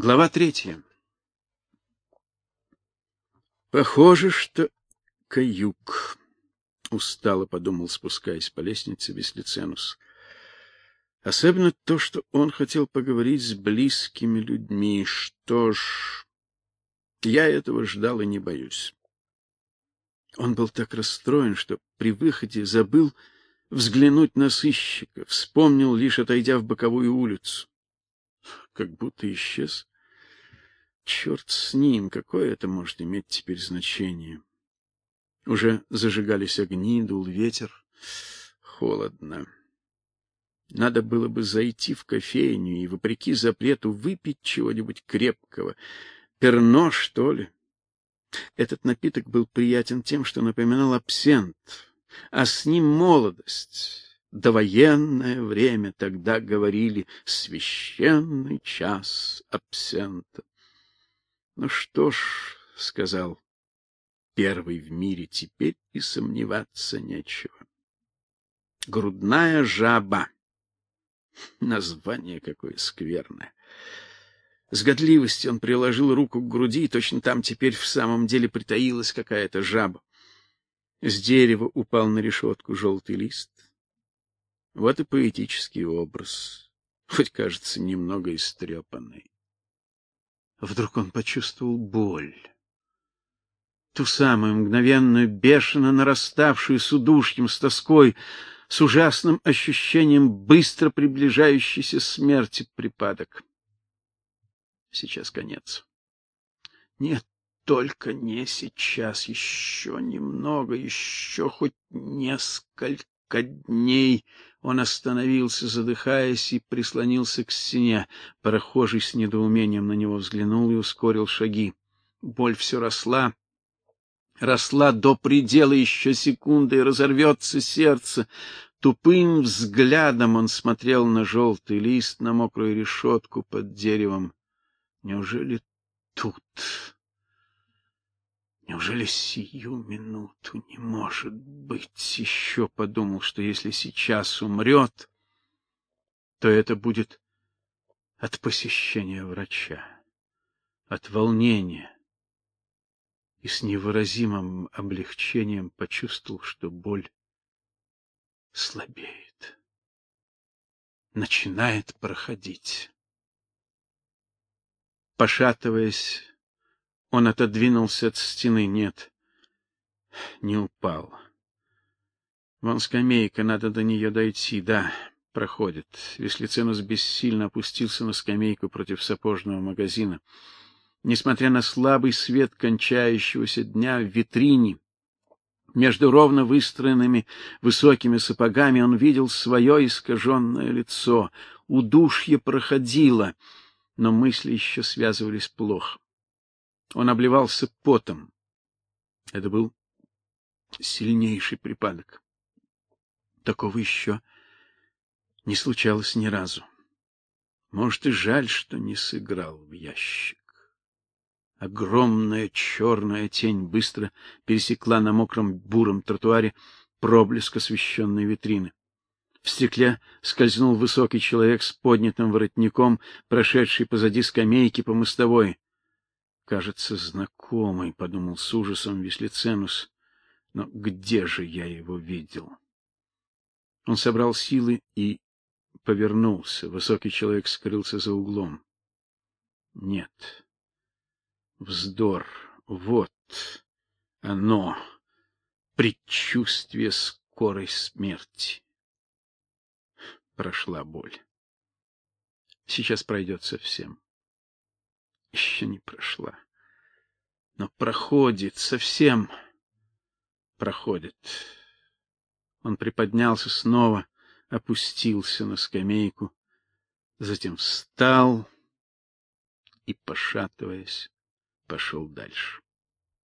Глава третья. Похоже, что каюк, устало подумал, спускаясь по лестнице Веслиценус. Особенно то, что он хотел поговорить с близкими людьми. Что ж, я этого ждал и не боюсь. Он был так расстроен, что при выходе забыл взглянуть на сыщика, вспомнил лишь отойдя в боковую улицу как будто исчез. Черт с ним, какое это может иметь теперь значение? Уже зажигались огни, дул ветер. Холодно. Надо было бы зайти в кофейню и вопреки запрету выпить чего-нибудь крепкого, перно, что ли. Этот напиток был приятен тем, что напоминал абсент, а с ним молодость довоенное время тогда говорили священный час абсента. Ну что ж, сказал первый в мире, теперь и сомневаться нечего. Грудная жаба. Название какое скверное. С годливостью он приложил руку к груди, и точно там теперь в самом деле притаилась какая-то жаба. С дерева упал на решетку желтый лист. Вот и поэтический образ, хоть кажется немного истрепанный. Вдруг он почувствовал боль. Ту самую мгновенную, бешено нараставшую с удушьем, с тоской, с ужасным ощущением быстро приближающейся смерти припадок. Сейчас конец. Нет, только не сейчас, еще немного, еще хоть несколько дней. Он остановился, задыхаясь, и прислонился к стене. Прохожий с недоумением на него взглянул и ускорил шаги. Боль все росла, росла до предела еще секунды, и разорвется сердце. Тупым взглядом он смотрел на желтый лист, на мокрую решетку под деревом. Неужели тут? Неужели сию минуту не может быть? Еще подумал, что если сейчас умрет, то это будет от посещения врача, от волнения. И с невыразимым облегчением почувствовал, что боль слабеет, начинает проходить. Пошатываясь, он отодвинулся от стены. Нет, не упал. Вон скамейка, надо до нее дойти. Да, проходит. Веслиценус бессильно опустился на скамейку против сапожного магазина. Несмотря на слабый свет кончающегося дня в витрине, между ровно выстроенными высокими сапогами он видел свое искаженное лицо. Удушье проходило, но мысли еще связывались плохо. Он обливался потом. Это был сильнейший припадок. Такого еще не случалось ни разу. Может, и жаль, что не сыграл в ящик. Огромная черная тень быстро пересекла на мокром буром тротуаре проблеск освещенной витрины. В стекле скользнул высокий человек с поднятым воротником, прошедший позади скамейки по мостовой кажется знакомый, подумал с ужасом Веслиценус. Но где же я его видел? Он собрал силы и повернулся. Высокий человек скрылся за углом. Нет. Вздор. Вот оно. Предчувствие скорой смерти. Прошла боль. Сейчас пройдет совсем еще не прошла. Но проходит, совсем проходит. Он приподнялся снова, опустился на скамейку, затем встал и, пошатываясь, пошел дальше.